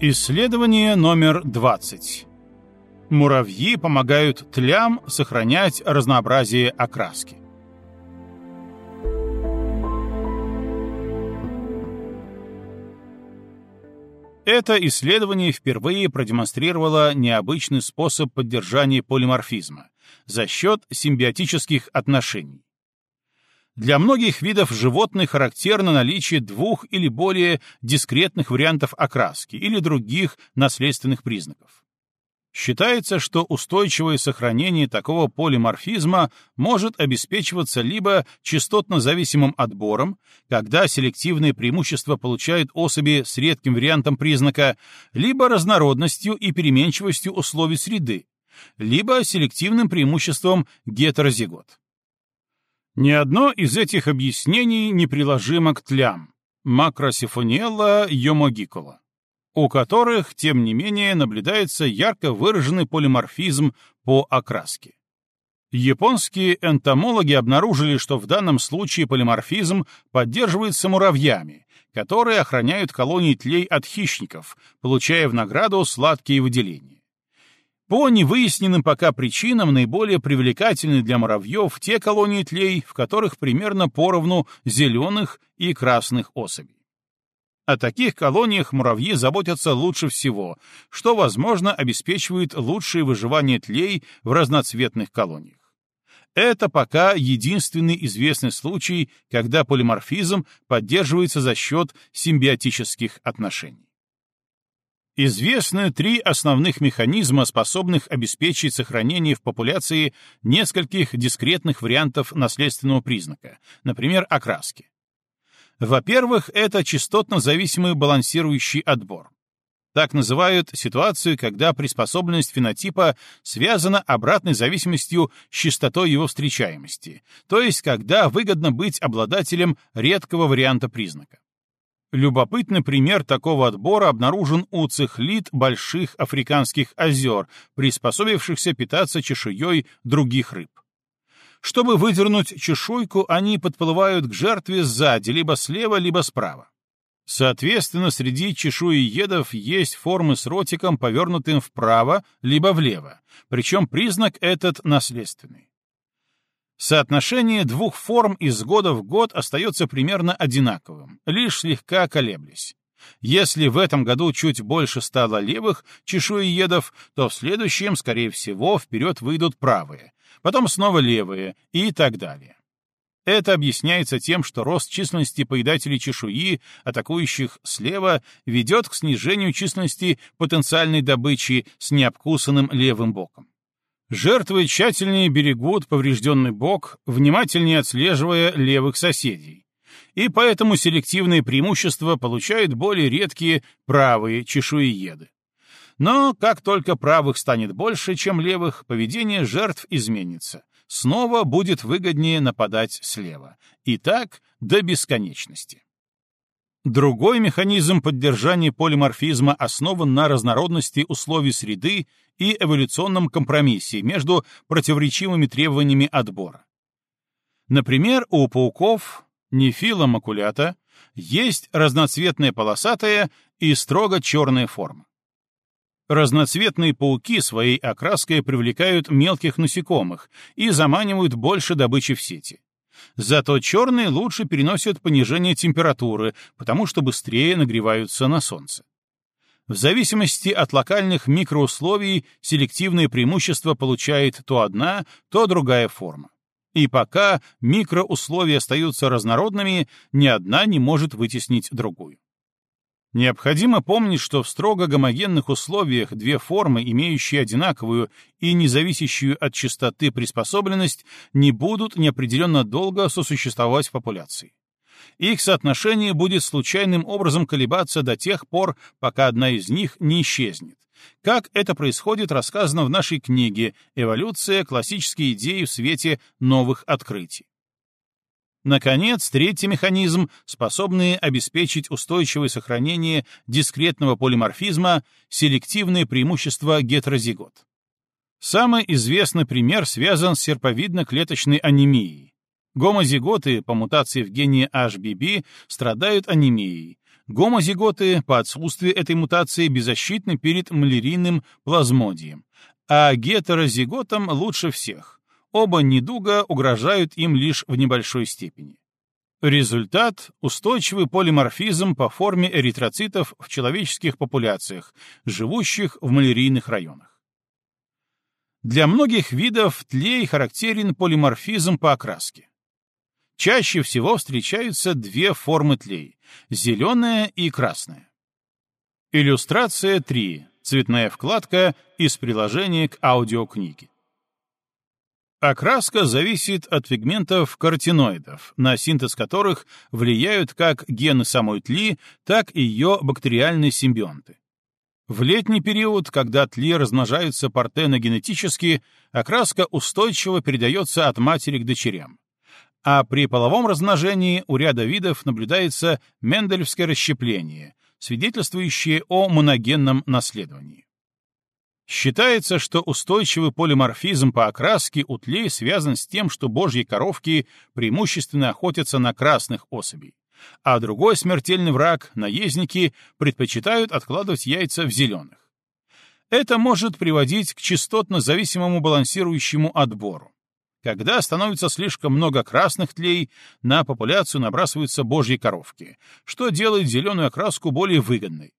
Исследование номер 20. Муравьи помогают тлям сохранять разнообразие окраски. Это исследование впервые продемонстрировало необычный способ поддержания полиморфизма за счет симбиотических отношений. Для многих видов животных характерно наличие двух или более дискретных вариантов окраски или других наследственных признаков. Считается, что устойчивое сохранение такого полиморфизма может обеспечиваться либо частотно-зависимым отбором, когда селективные преимущества получают особи с редким вариантом признака, либо разнородностью и переменчивостью условий среды, либо селективным преимуществом гетерозигот. Ни одно из этих объяснений не приложимо к тлям макросифонелла йомогикула, у которых, тем не менее, наблюдается ярко выраженный полиморфизм по окраске. Японские энтомологи обнаружили, что в данном случае полиморфизм поддерживается муравьями, которые охраняют колонии тлей от хищников, получая в награду сладкие выделения. По невыясненным пока причинам наиболее привлекательны для муравьев те колонии тлей, в которых примерно поровну зеленых и красных особей. О таких колониях муравьи заботятся лучше всего, что, возможно, обеспечивает лучшее выживание тлей в разноцветных колониях. Это пока единственный известный случай, когда полиморфизм поддерживается за счет симбиотических отношений. Известны три основных механизма, способных обеспечить сохранение в популяции нескольких дискретных вариантов наследственного признака, например, окраски. Во-первых, это частотно-зависимый балансирующий отбор. Так называют ситуацию, когда приспособленность фенотипа связана обратной зависимостью с частотой его встречаемости, то есть когда выгодно быть обладателем редкого варианта признака. Любопытный пример такого отбора обнаружен у цихлит больших африканских озер, приспособившихся питаться чешуей других рыб. Чтобы выдернуть чешуйку, они подплывают к жертве сзади, либо слева, либо справа. Соответственно, среди чешуеедов есть формы с ротиком, повернутым вправо, либо влево, причем признак этот наследственный. Соотношение двух форм из года в год остается примерно одинаковым, лишь слегка колеблясь. Если в этом году чуть больше стало левых чешуеедов, то в следующем, скорее всего, вперед выйдут правые, потом снова левые и так далее. Это объясняется тем, что рост численности поедателей чешуи, атакующих слева, ведет к снижению численности потенциальной добычи с необкусанным левым боком. Жертвы тщательнее берегут поврежденный бок, внимательнее отслеживая левых соседей. И поэтому селективные преимущества получают более редкие правые чешуееды. Но как только правых станет больше, чем левых, поведение жертв изменится. Снова будет выгоднее нападать слева. И так до бесконечности. Другой механизм поддержания полиморфизма основан на разнородности условий среды и эволюционном компромиссе между противоречивыми требованиями отбора. Например, у пауков нефила макулята есть разноцветная полосатая и строго черная форма. Разноцветные пауки своей окраской привлекают мелких насекомых и заманивают больше добычи в сети. Зато черные лучше переносят понижение температуры, потому что быстрее нагреваются на солнце. В зависимости от локальных микроусловий селективное преимущество получает то одна, то другая форма. И пока микроусловия остаются разнородными, ни одна не может вытеснить другую. Необходимо помнить, что в строго гомогенных условиях две формы, имеющие одинаковую и не зависящую от частоты приспособленность, не будут неопределенно долго сосуществовать в популяции. Их соотношение будет случайным образом колебаться до тех пор, пока одна из них не исчезнет. Как это происходит, рассказано в нашей книге «Эволюция. Классические идеи в свете новых открытий». Наконец, третий механизм, способный обеспечить устойчивое сохранение дискретного полиморфизма — селективное преимущество гетерозигот. Самый известный пример связан с серповидно-клеточной анемией. Гомозиготы по мутации в гене HBB страдают анемией, Гомозиготы по отсутствию этой мутации беззащитны перед малярийным плазмодием, а гетерозиготам лучше всех. Оба недуга угрожают им лишь в небольшой степени. Результат — устойчивый полиморфизм по форме эритроцитов в человеческих популяциях, живущих в малярийных районах. Для многих видов тлей характерен полиморфизм по окраске. Чаще всего встречаются две формы тлей — зеленая и красная. Иллюстрация 3. Цветная вкладка из приложения к аудиокниге. Окраска зависит от пигментов каротиноидов, на синтез которых влияют как гены самой тли, так и ее бактериальные симбионты. В летний период, когда тли размножаются партеногенетически, окраска устойчиво передается от матери к дочерям. А при половом размножении у ряда видов наблюдается мендельевское расщепление, свидетельствующее о моногенном наследовании. Считается, что устойчивый полиморфизм по окраске у тлей связан с тем, что божьи коровки преимущественно охотятся на красных особей, а другой смертельный враг, наездники, предпочитают откладывать яйца в зеленых. Это может приводить к частотно-зависимому балансирующему отбору. Когда становится слишком много красных тлей, на популяцию набрасываются божьи коровки, что делает зеленую окраску более выгодной.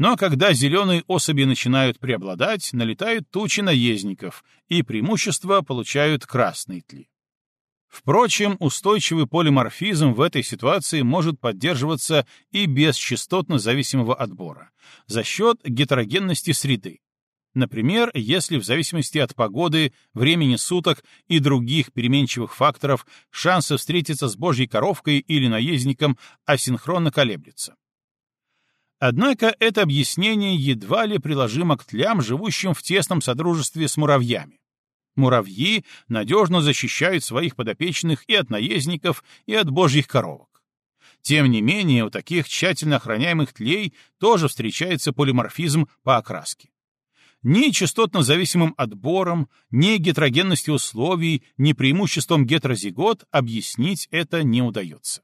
Но когда зеленые особи начинают преобладать, налетают тучи наездников, и преимущество получают красные тли. Впрочем, устойчивый полиморфизм в этой ситуации может поддерживаться и без частотно-зависимого отбора, за счет гетерогенности среды. Например, если в зависимости от погоды, времени суток и других переменчивых факторов шансы встретиться с божьей коровкой или наездником асинхронно колеблются. Однако это объяснение едва ли приложимо к тлям, живущим в тесном содружестве с муравьями. Муравьи надежно защищают своих подопечных и от наездников, и от божьих коровок. Тем не менее, у таких тщательно охраняемых тлей тоже встречается полиморфизм по окраске. Ни частотно-зависимым отбором, ни гетерогенностью условий, ни преимуществом гетерозигот объяснить это не удается.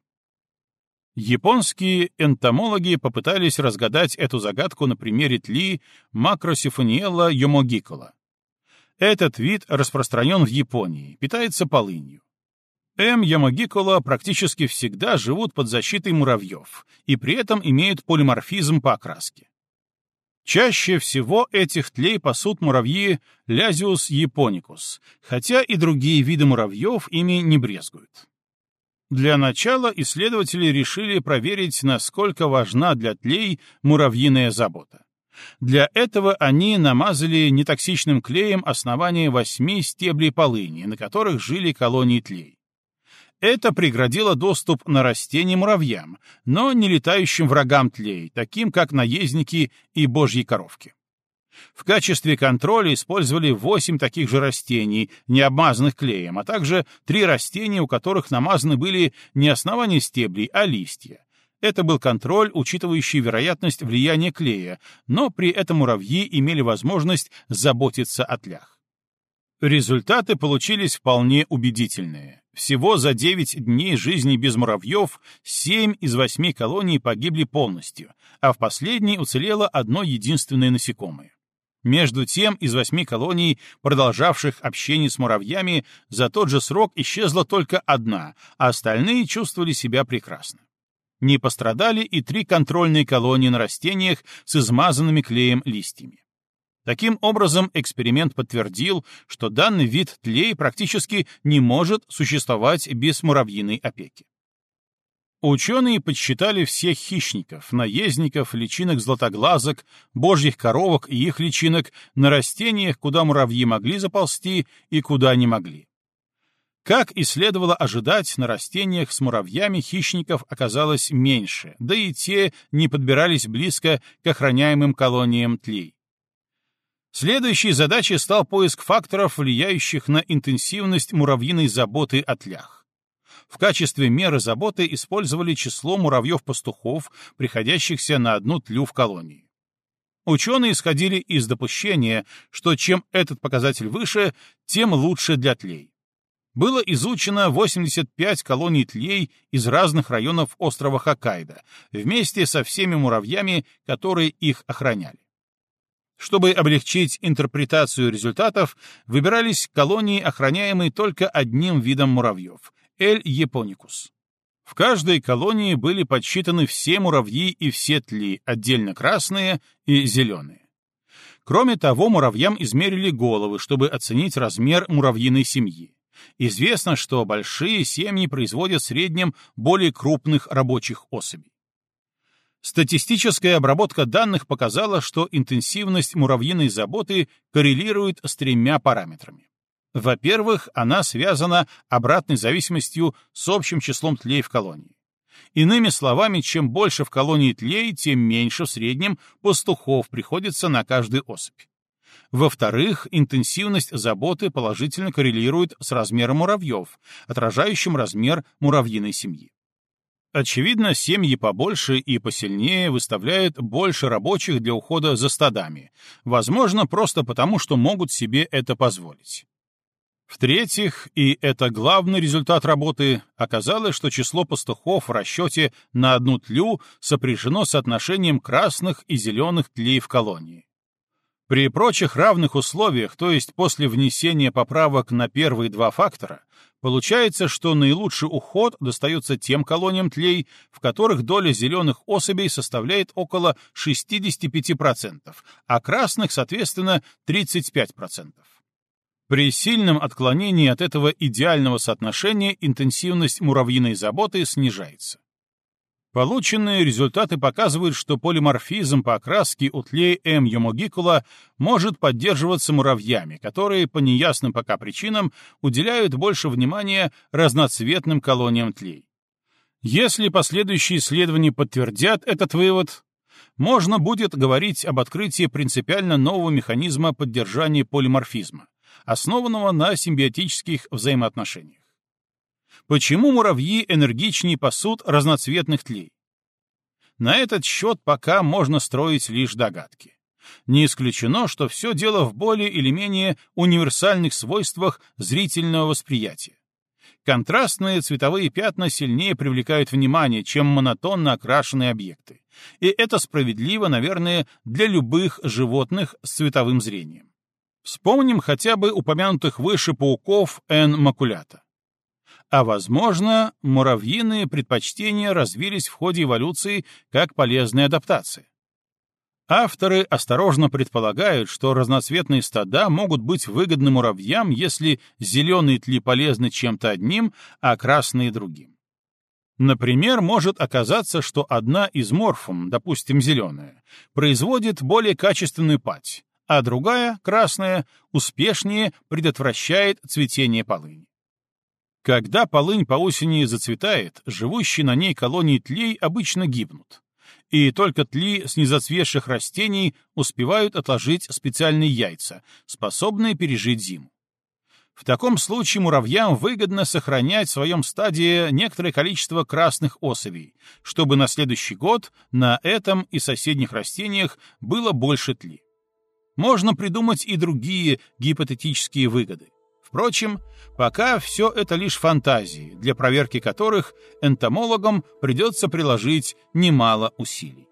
Японские энтомологи попытались разгадать эту загадку на примере тли макросифониелла йомогикола. Этот вид распространен в Японии, питается полынью. М. ямагикола практически всегда живут под защитой муравьев и при этом имеют полиморфизм по окраске. Чаще всего этих тлей пасут муравьи Лязиус японикус, хотя и другие виды муравьев ими не брезгуют. Для начала исследователи решили проверить, насколько важна для тлей муравьиная забота. Для этого они намазали нетоксичным клеем основание восьми стеблей полыни, на которых жили колонии тлей. Это преградило доступ на растения муравьям, но не летающим врагам тлей, таким как наездники и божьи коровки. В качестве контроля использовали 8 таких же растений, не обмазанных клеем, а также три растения, у которых намазаны были не основания стеблей, а листья. Это был контроль, учитывающий вероятность влияния клея, но при этом муравьи имели возможность заботиться о тлях. Результаты получились вполне убедительные. Всего за 9 дней жизни без муравьев 7 из 8 колоний погибли полностью, а в последней уцелело одно единственное насекомое. Между тем, из восьми колоний, продолжавших общение с муравьями, за тот же срок исчезла только одна, а остальные чувствовали себя прекрасно. Не пострадали и три контрольные колонии на растениях с измазанными клеем листьями. Таким образом, эксперимент подтвердил, что данный вид тлей практически не может существовать без муравьиной опеки. Ученые подсчитали всех хищников, наездников, личинок златоглазок, божьих коровок и их личинок на растениях, куда муравьи могли заползти и куда не могли. Как и следовало ожидать, на растениях с муравьями хищников оказалось меньше, да и те не подбирались близко к охраняемым колониям тлей. Следующей задачей стал поиск факторов, влияющих на интенсивность муравьиной заботы о тлях в качестве меры заботы использовали число муравьев-пастухов, приходящихся на одну тлю в колонии. Ученые исходили из допущения, что чем этот показатель выше, тем лучше для тлей. было изучено 85 колоний тлей из разных районов острова Хоккайдо, вместе со всеми муравьями, которые их охраняли. Чтобы облегчить интерпретацию результатов, выбирались колонии, охраняемые только одним видом муравьев — Эль Японикус. В каждой колонии были подсчитаны все муравьи и все тли, отдельно красные и зеленые. Кроме того, муравьям измерили головы, чтобы оценить размер муравьиной семьи. Известно, что большие семьи производят в среднем более крупных рабочих особей. Статистическая обработка данных показала, что интенсивность муравьиной заботы коррелирует с тремя параметрами. Во-первых, она связана обратной зависимостью с общим числом тлей в колонии. Иными словами, чем больше в колонии тлей, тем меньше в среднем пастухов приходится на каждую особь. Во-вторых, интенсивность заботы положительно коррелирует с размером муравьев, отражающим размер муравьиной семьи. Очевидно, семьи побольше и посильнее выставляют больше рабочих для ухода за стадами, возможно, просто потому, что могут себе это позволить. В-третьих, и это главный результат работы, оказалось, что число пастухов в расчете на одну тлю сопряжено с отношением красных и зеленых тлей в колонии. При прочих равных условиях, то есть после внесения поправок на первые два фактора, Получается, что наилучший уход достается тем колониям тлей, в которых доля зеленых особей составляет около 65%, а красных, соответственно, 35%. При сильном отклонении от этого идеального соотношения интенсивность муравьиной заботы снижается. Полученные результаты показывают, что полиморфизм по окраске тлей М. юмогикула может поддерживаться муравьями, которые по неясным пока причинам уделяют больше внимания разноцветным колониям тлей. Если последующие исследования подтвердят этот вывод, можно будет говорить об открытии принципиально нового механизма поддержания полиморфизма, основанного на симбиотических взаимоотношениях. Почему муравьи энергичнее пасут разноцветных тлей? На этот счет пока можно строить лишь догадки. Не исключено, что все дело в более или менее универсальных свойствах зрительного восприятия. Контрастные цветовые пятна сильнее привлекают внимание, чем монотонно окрашенные объекты. И это справедливо, наверное, для любых животных с цветовым зрением. Вспомним хотя бы упомянутых выше пауков Н. макулята а, возможно, муравьиные предпочтения развились в ходе эволюции как полезная адаптация. Авторы осторожно предполагают, что разноцветные стада могут быть выгодны муравьям, если зеленые тли полезны чем-то одним, а красные — другим. Например, может оказаться, что одна из морфом, допустим, зеленая, производит более качественную пать, а другая, красная, успешнее предотвращает цветение полыни. Когда полынь по осени зацветает, живущие на ней колонии тлей обычно гибнут. И только тли с незацветших растений успевают отложить специальные яйца, способные пережить зиму. В таком случае муравьям выгодно сохранять в своем стадии некоторое количество красных особей, чтобы на следующий год на этом и соседних растениях было больше тли. Можно придумать и другие гипотетические выгоды. Впрочем, пока все это лишь фантазии, для проверки которых энтомологам придется приложить немало усилий.